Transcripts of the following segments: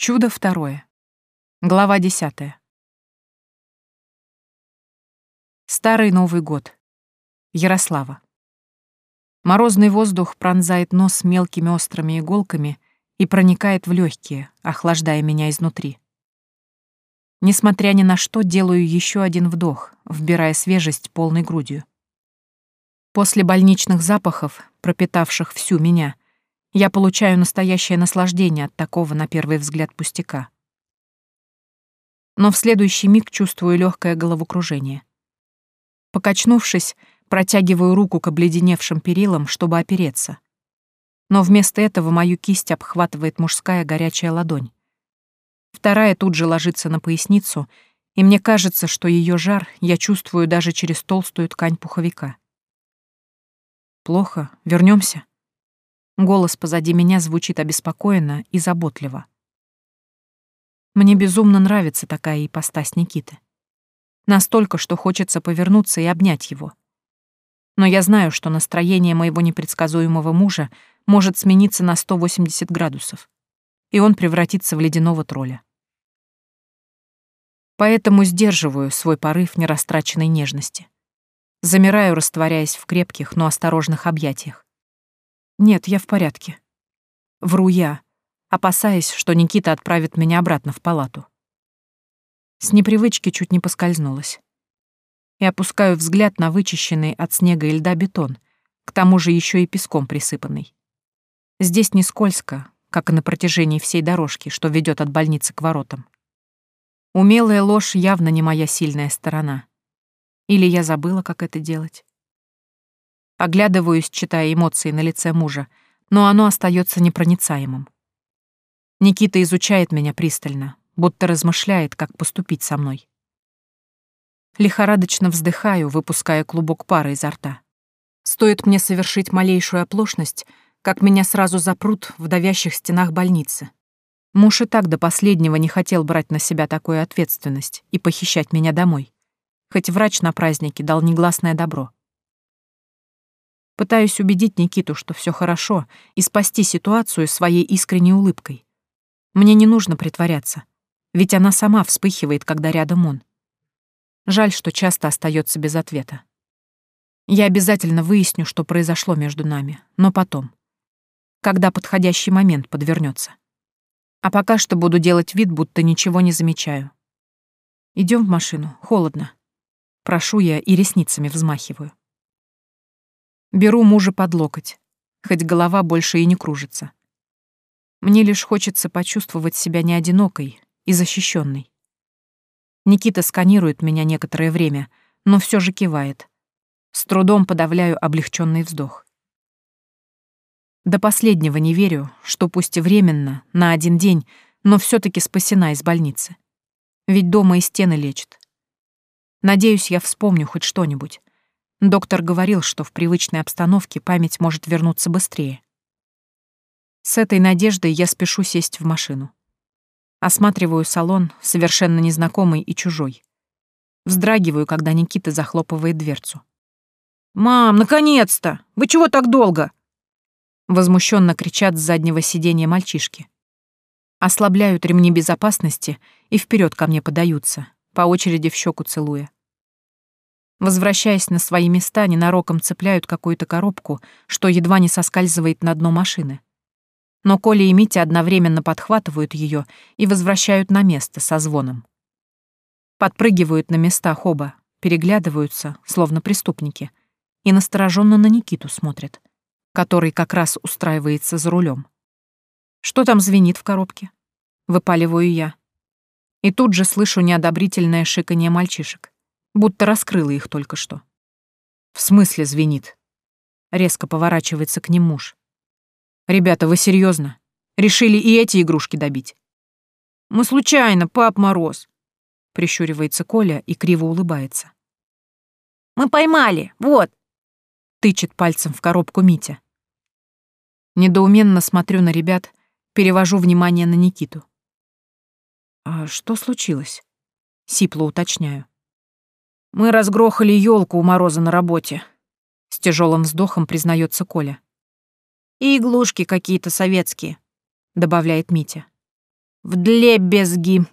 Чудо второе. Глава десятая. Старый Новый год. Ярослава. Морозный воздух пронзает нос мелкими острыми иголками и проникает в легкие, охлаждая меня изнутри. Несмотря ни на что, делаю еще один вдох, вбирая свежесть полной грудью. После больничных запахов, пропитавших всю меня, я получаю настоящее наслаждение от такого, на первый взгляд, пустяка. Но в следующий миг чувствую легкое головокружение. Покачнувшись, протягиваю руку к обледеневшим перилам, чтобы опереться. Но вместо этого мою кисть обхватывает мужская горячая ладонь. Вторая тут же ложится на поясницу, и мне кажется, что ее жар я чувствую даже через толстую ткань пуховика. «Плохо. Вернемся. Голос позади меня звучит обеспокоенно и заботливо. Мне безумно нравится такая ипостась Никиты. Настолько, что хочется повернуться и обнять его. Но я знаю, что настроение моего непредсказуемого мужа может смениться на 180 градусов, и он превратится в ледяного тролля. Поэтому сдерживаю свой порыв нерастраченной нежности. Замираю, растворяясь в крепких, но осторожных объятиях. Нет, я в порядке. Вру я, опасаясь, что Никита отправит меня обратно в палату. С непривычки чуть не поскользнулась. И опускаю взгляд на вычищенный от снега и льда бетон, к тому же еще и песком присыпанный. Здесь не скользко, как и на протяжении всей дорожки, что ведет от больницы к воротам. Умелая ложь явно не моя сильная сторона. Или я забыла, как это делать. Оглядываюсь, читая эмоции на лице мужа, но оно остается непроницаемым. Никита изучает меня пристально, будто размышляет, как поступить со мной. Лихорадочно вздыхаю, выпуская клубок пара изо рта. Стоит мне совершить малейшую оплошность, как меня сразу запрут в давящих стенах больницы. Муж и так до последнего не хотел брать на себя такую ответственность и похищать меня домой. Хоть врач на празднике дал негласное добро. Пытаюсь убедить Никиту, что все хорошо, и спасти ситуацию своей искренней улыбкой. Мне не нужно притворяться, ведь она сама вспыхивает, когда рядом он. Жаль, что часто остается без ответа. Я обязательно выясню, что произошло между нами, но потом, когда подходящий момент подвернется. А пока что буду делать вид, будто ничего не замечаю. Идем в машину, холодно. Прошу я и ресницами взмахиваю. Беру мужа под локоть, хоть голова больше и не кружится. Мне лишь хочется почувствовать себя не одинокой и защищенной. Никита сканирует меня некоторое время, но все же кивает. С трудом подавляю облегченный вздох. До последнего не верю, что пусть и временно, на один день, но все таки спасена из больницы. Ведь дома и стены лечат. Надеюсь, я вспомню хоть что-нибудь. Доктор говорил, что в привычной обстановке память может вернуться быстрее. С этой надеждой я спешу сесть в машину. Осматриваю салон, совершенно незнакомый и чужой. Вздрагиваю, когда Никита захлопывает дверцу. «Мам, наконец-то! Вы чего так долго?» Возмущенно кричат с заднего сиденья мальчишки. Ослабляют ремни безопасности и вперед ко мне подаются, по очереди в щеку целуя. Возвращаясь на свои места, ненароком цепляют какую-то коробку, что едва не соскальзывает на дно машины. Но Коля и Митя одновременно подхватывают ее и возвращают на место со звоном. Подпрыгивают на местах оба, переглядываются, словно преступники, и настороженно на Никиту смотрят который как раз устраивается за рулем. Что там звенит в коробке? Выпаливаю я. И тут же слышу неодобрительное шиканье мальчишек, будто раскрыла их только что. В смысле звенит? Резко поворачивается к ним муж. Ребята, вы серьезно? Решили и эти игрушки добить? Мы случайно, пап Мороз. Прищуривается Коля и криво улыбается. Мы поймали, вот. Тычет пальцем в коробку Митя. Недоуменно смотрю на ребят, перевожу внимание на Никиту. «А что случилось?» — сипло уточняю. «Мы разгрохали елку у Мороза на работе», — с тяжелым вздохом признается Коля. «И иглушки какие-то советские», — добавляет Митя. В длебезги!»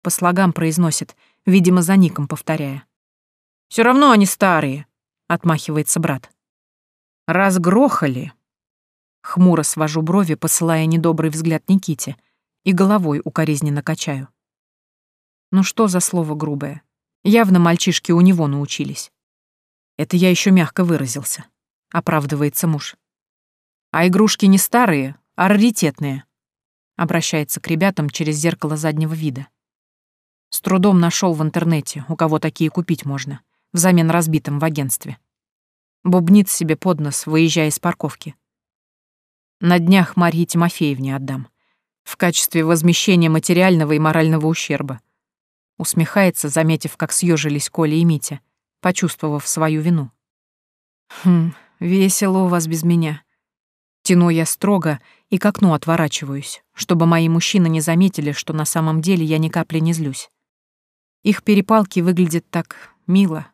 По слогам произносит, видимо, за ником повторяя. Все равно они старые», — отмахивается брат. «Разгрохали». Хмуро свожу брови, посылая недобрый взгляд Никите, и головой укоризненно качаю. Ну что за слово грубое? Явно мальчишки у него научились. Это я еще мягко выразился, оправдывается муж. А игрушки не старые, а раритетные. Обращается к ребятам через зеркало заднего вида. С трудом нашел в интернете, у кого такие купить можно, взамен разбитым в агентстве. Бубнит себе под нос, выезжая из парковки. На днях Марье Тимофеевне отдам. В качестве возмещения материального и морального ущерба. Усмехается, заметив, как съежились Коля и Митя, почувствовав свою вину. Хм, весело у вас без меня. Тяну я строго и к окну отворачиваюсь, чтобы мои мужчины не заметили, что на самом деле я ни капли не злюсь. Их перепалки выглядят так мило.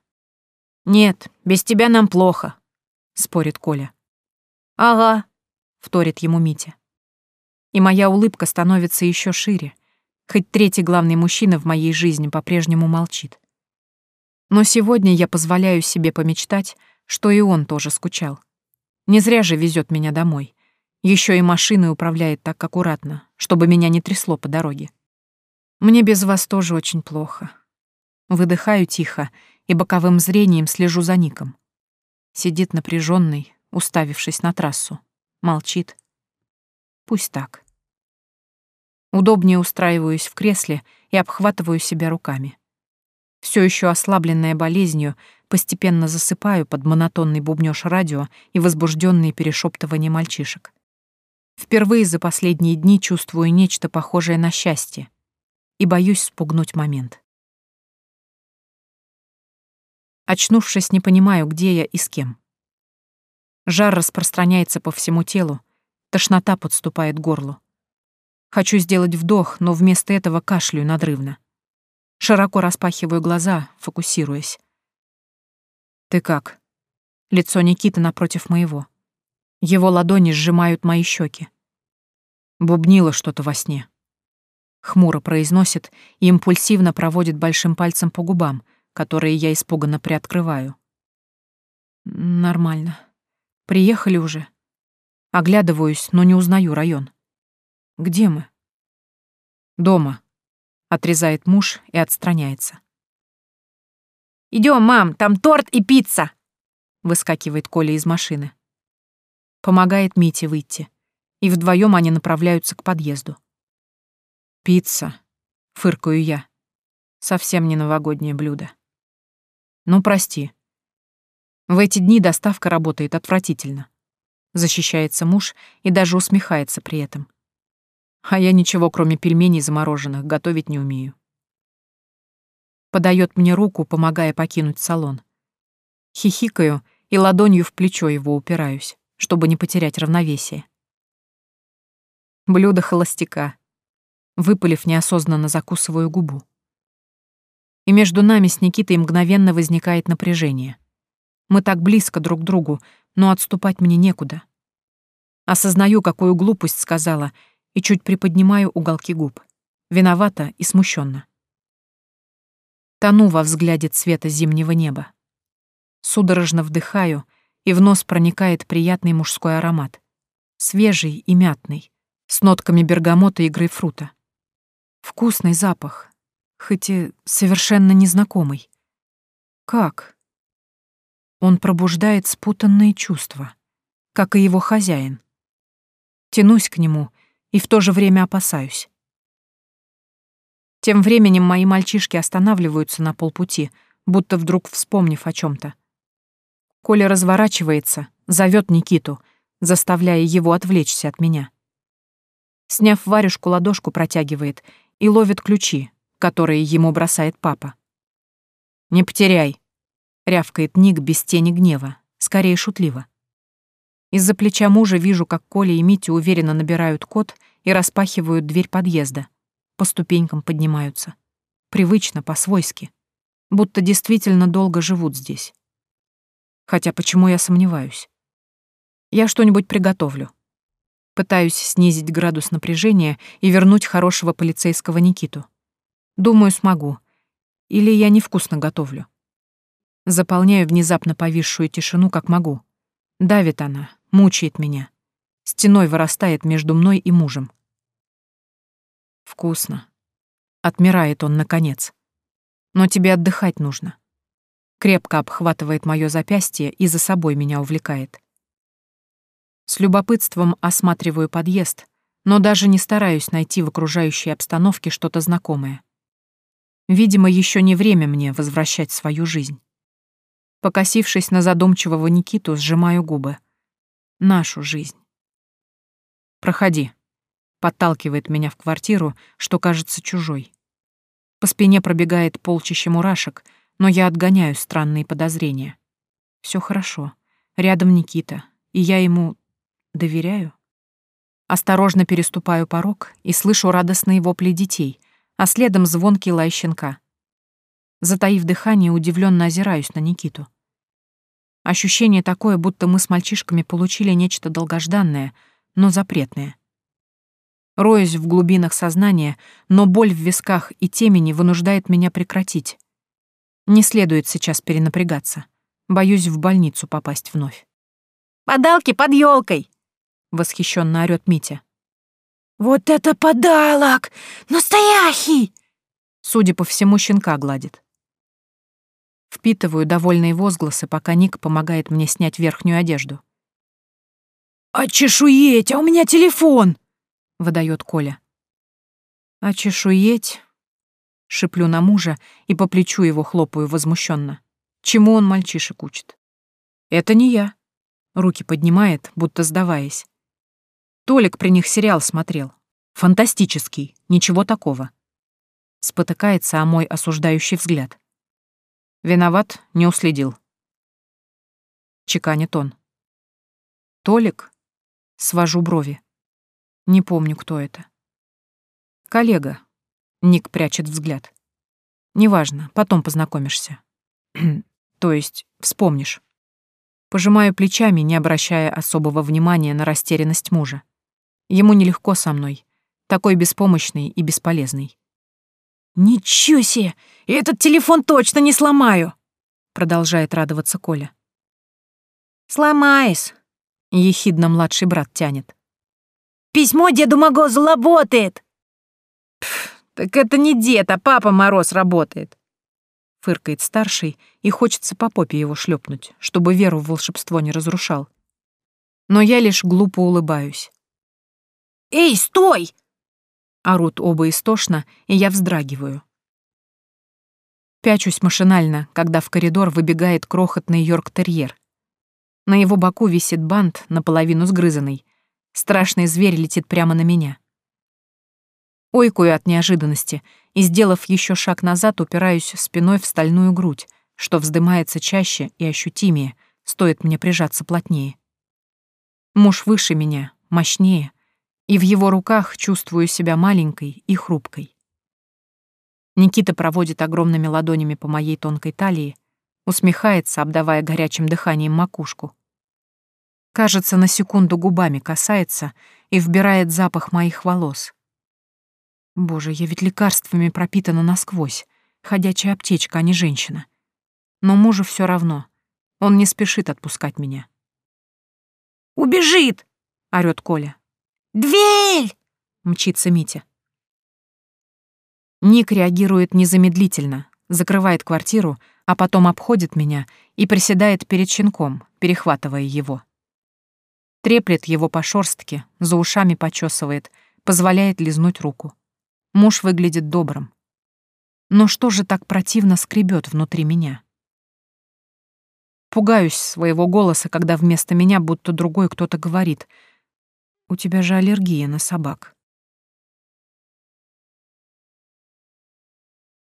«Нет, без тебя нам плохо», — спорит Коля. «Ага», — вторит ему Митя. И моя улыбка становится еще шире, хоть третий главный мужчина в моей жизни по-прежнему молчит. Но сегодня я позволяю себе помечтать, что и он тоже скучал. Не зря же везет меня домой. Еще и машиной управляет так аккуратно, чтобы меня не трясло по дороге. Мне без вас тоже очень плохо. Выдыхаю тихо и боковым зрением слежу за Ником. Сидит напряженный, уставившись на трассу. Молчит. Пусть так. Удобнее устраиваюсь в кресле и обхватываю себя руками. Все еще ослабленная болезнью, постепенно засыпаю под монотонный бубнёж радио и возбужденные перешептывания мальчишек. Впервые за последние дни чувствую нечто похожее на счастье и боюсь спугнуть момент. Очнувшись, не понимаю, где я и с кем. Жар распространяется по всему телу, тошнота подступает к горлу. Хочу сделать вдох, но вместо этого кашляю надрывно. Широко распахиваю глаза, фокусируясь. «Ты как?» Лицо Никиты напротив моего. Его ладони сжимают мои щеки. Бубнило что-то во сне. Хмуро произносит и импульсивно проводит большим пальцем по губам — которые я испуганно приоткрываю. Нормально. Приехали уже. Оглядываюсь, но не узнаю район. Где мы? Дома. Отрезает муж и отстраняется. Идем, мам, там торт и пицца! Выскакивает Коля из машины. Помогает Мите выйти. И вдвоем они направляются к подъезду. Пицца, фыркаю я. Совсем не новогоднее блюдо. Ну, прости. В эти дни доставка работает отвратительно. Защищается муж и даже усмехается при этом. А я ничего, кроме пельменей замороженных, готовить не умею. Подает мне руку, помогая покинуть салон. Хихикаю и ладонью в плечо его упираюсь, чтобы не потерять равновесие. Блюдо холостяка. Выпалив, неосознанно закусываю губу и между нами с Никитой мгновенно возникает напряжение. Мы так близко друг к другу, но отступать мне некуда. Осознаю, какую глупость сказала, и чуть приподнимаю уголки губ. Виновата и смущенно. Тону во взгляде цвета зимнего неба. Судорожно вдыхаю, и в нос проникает приятный мужской аромат. Свежий и мятный, с нотками бергамота и грейпфрута. Вкусный запах, хоть и совершенно незнакомый. Как? Он пробуждает спутанные чувства, как и его хозяин. Тянусь к нему и в то же время опасаюсь. Тем временем мои мальчишки останавливаются на полпути, будто вдруг вспомнив о чем то Коля разворачивается, зовет Никиту, заставляя его отвлечься от меня. Сняв варежку, ладошку протягивает и ловит ключи, которые ему бросает папа. «Не потеряй», — рявкает Ник без тени гнева, скорее шутливо. Из-за плеча мужа вижу, как Коля и Митя уверенно набирают код и распахивают дверь подъезда. По ступенькам поднимаются. Привычно, по-свойски. Будто действительно долго живут здесь. Хотя почему я сомневаюсь? Я что-нибудь приготовлю. Пытаюсь снизить градус напряжения и вернуть хорошего полицейского Никиту. Думаю, смогу. Или я невкусно готовлю. Заполняю внезапно повисшую тишину, как могу. Давит она, мучает меня. Стеной вырастает между мной и мужем. Вкусно. Отмирает он, наконец. Но тебе отдыхать нужно. Крепко обхватывает мое запястье и за собой меня увлекает. С любопытством осматриваю подъезд, но даже не стараюсь найти в окружающей обстановке что-то знакомое. Видимо, еще не время мне возвращать свою жизнь. Покосившись на задумчивого Никиту, сжимаю губы. Нашу жизнь. «Проходи», — подталкивает меня в квартиру, что кажется чужой. По спине пробегает полчище мурашек, но я отгоняю странные подозрения. Все хорошо. Рядом Никита, и я ему Доверяю. Осторожно переступаю порог и слышу радостные вопли детей, а следом звонкий лай щенка. Затаив дыхание, удивленно озираюсь на Никиту. Ощущение такое, будто мы с мальчишками получили нечто долгожданное, но запретное. Роюсь в глубинах сознания, но боль в висках и темени вынуждает меня прекратить. Не следует сейчас перенапрягаться. Боюсь в больницу попасть вновь. «Подалки под елкой! — восхищенно орёт Митя. «Вот это подалок! Настоящий!» Судя по всему, щенка гладит. Впитываю довольные возгласы, пока Ник помогает мне снять верхнюю одежду. «А чешуеть, а у меня телефон!» — выдает Коля. «А чешуеть?» — шиплю на мужа и по плечу его хлопаю возмущенно. Чему он мальчишек учит? «Это не я». Руки поднимает, будто сдаваясь. Толик при них сериал смотрел. Фантастический, ничего такого. Спотыкается о мой осуждающий взгляд. Виноват, не уследил. Чеканит он. Толик? Свожу брови. Не помню, кто это. Коллега. Ник прячет взгляд. Неважно, потом познакомишься. То есть вспомнишь. Пожимаю плечами, не обращая особого внимания на растерянность мужа. Ему нелегко со мной, такой беспомощный и бесполезный. «Ничего себе! Этот телефон точно не сломаю!» Продолжает радоваться Коля. «Сломаешь!» — ехидно младший брат тянет. «Письмо деду Морозу работает!» Пф, «Так это не дед, а папа Мороз работает!» Фыркает старший, и хочется по попе его шлепнуть, чтобы веру в волшебство не разрушал. Но я лишь глупо улыбаюсь. «Эй, стой!» Орут оба истошно, и я вздрагиваю. Пячусь машинально, когда в коридор выбегает крохотный йорк-терьер. На его боку висит бант, наполовину сгрызанный. Страшный зверь летит прямо на меня. Ойкую от неожиданности и, сделав еще шаг назад, упираюсь спиной в стальную грудь, что вздымается чаще и ощутимее, стоит мне прижаться плотнее. Муж выше меня, мощнее, и в его руках чувствую себя маленькой и хрупкой. Никита проводит огромными ладонями по моей тонкой талии, усмехается, обдавая горячим дыханием макушку. Кажется, на секунду губами касается и вбирает запах моих волос. Боже, я ведь лекарствами пропитана насквозь, ходячая аптечка, а не женщина. Но мужу все равно. Он не спешит отпускать меня. «Убежит!» — орёт Коля. «Дверь!» — мчится Митя. Ник реагирует незамедлительно, закрывает квартиру, а потом обходит меня и приседает перед щенком, перехватывая его. Треплет его по шорстке, за ушами почесывает, позволяет лизнуть руку. Муж выглядит добрым. Но что же так противно скребет внутри меня? Пугаюсь своего голоса, когда вместо меня будто другой кто-то говорит — у тебя же аллергия на собак.